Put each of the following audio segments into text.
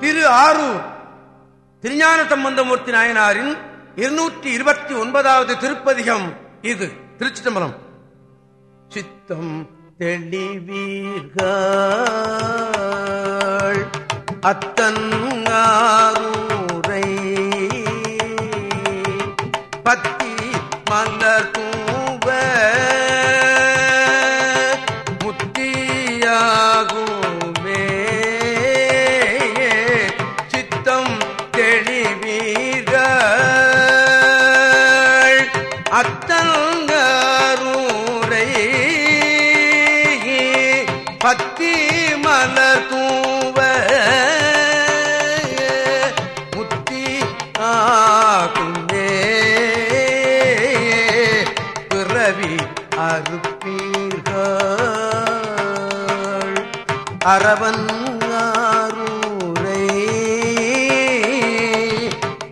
திரு ஆரூர் திருஞான சம்பந்தமூர்த்தி நாயனாரின் இருநூற்றி இருபத்தி ஒன்பதாவது திருப்பதிகம் இது. திருச்சி தம்பரம் சித்தம் தெளிவீர்கள். அத்தன்காரூரை ஆகுமே. பிறவி அறுப்பீர்கள். அரவன் ஆரூரை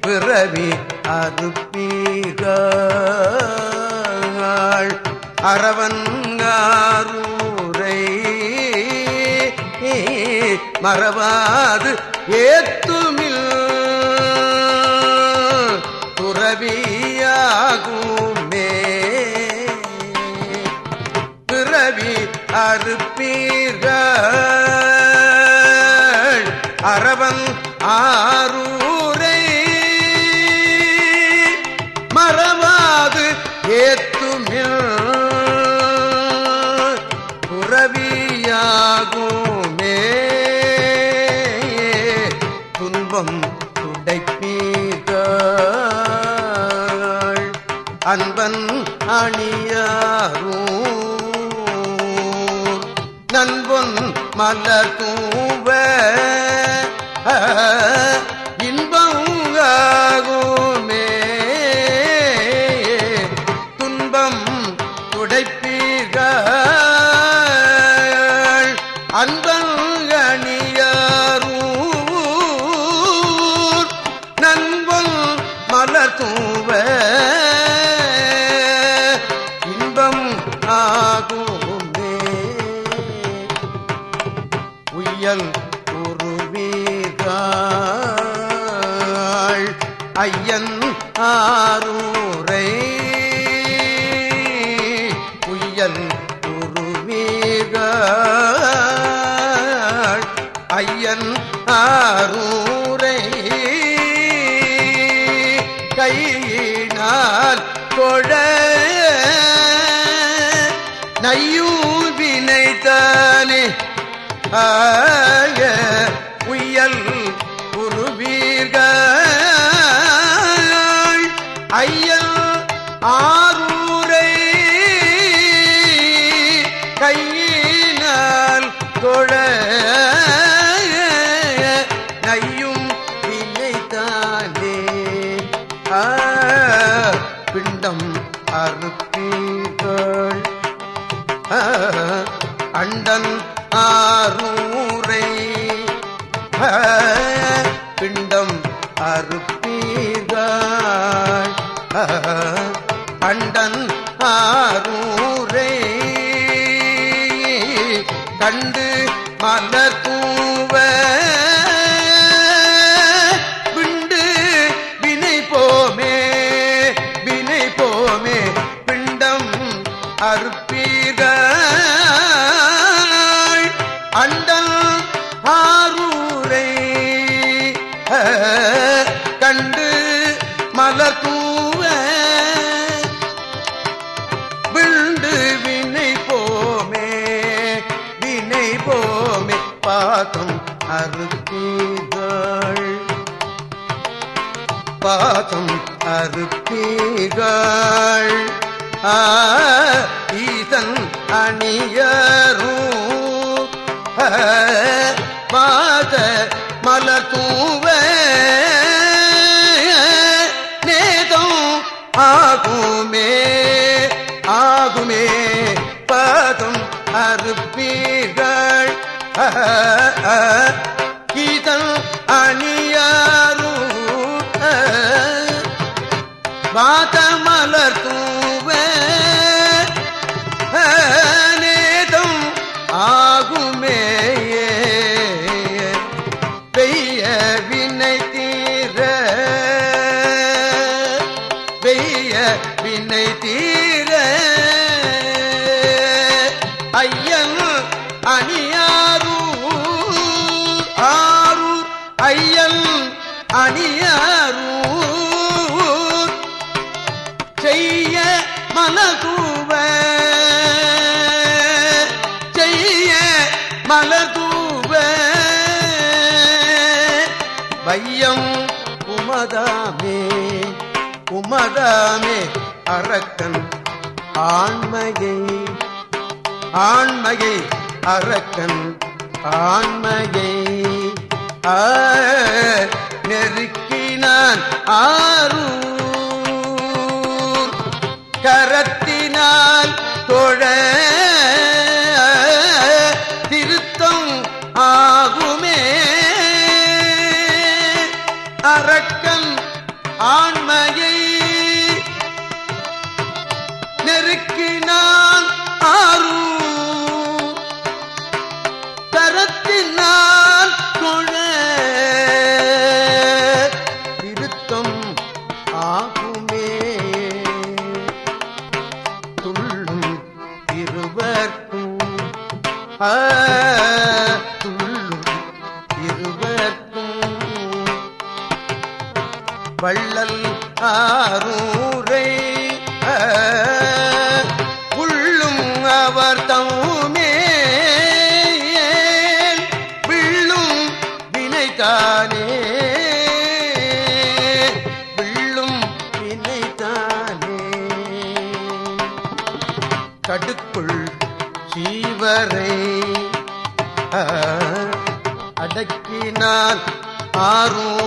பிறவி அறுப்பீர்கள். அரவன் ஆரூரை மறவாது ஏத்து துறவியாகுமே பிறவி அறுப்பீர்கள். அரவன் ஆரூரை மறவாது ஏத்த அணியாரூர் நண்பன் மலர் தூவ இன்பங்காகுமே. துன்பம் துடைப்பீர்கள். அன்பங்கணியாரூர் உயல் உருவீதாள் ஐயன் ஆரூரை புயல் உருவீதாள் ஐயன் ஆரூரை உயல் பிண்டம் அறுப்பீர்கள். பண்டன் ஆரூரே. கண்டு பாதம் அறுப்பீர்கள். ஈசன் அணியரும் பாத மலர் தூவ. நேதம் ஆகுமே ஆகுமே பாதம் அறுப்பீர்கள். மலர் தூவ நேதம் ஆகுமே பெய்ய வினை தீர. பெய்ய வினை தீர. மதாமே அரக்கன் ஆண்மையை ஆண்மையை அரக்கன் ஆண்மையை. நெருக்கினான் ஆரூர் கரத்தினால் தொழ வினைத்தானே விள்ளும் வினைத்தானே கடுக்குள் சீவரை அடக்கினால் ஆறும்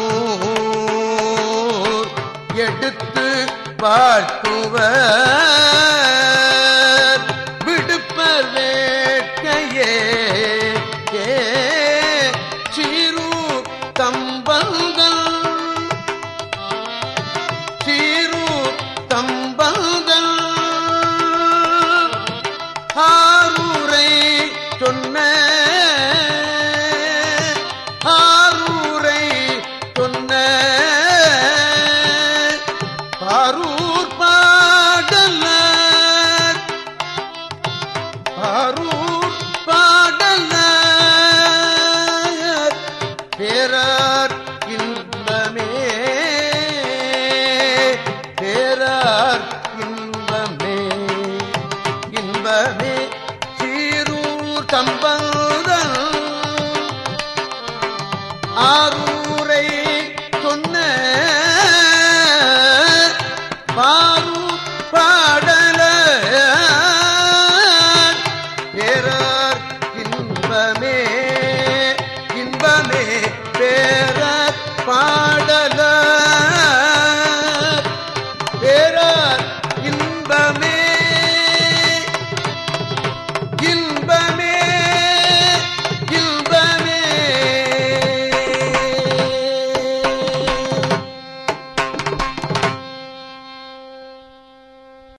எடுத்து வாழ்த்துவர்.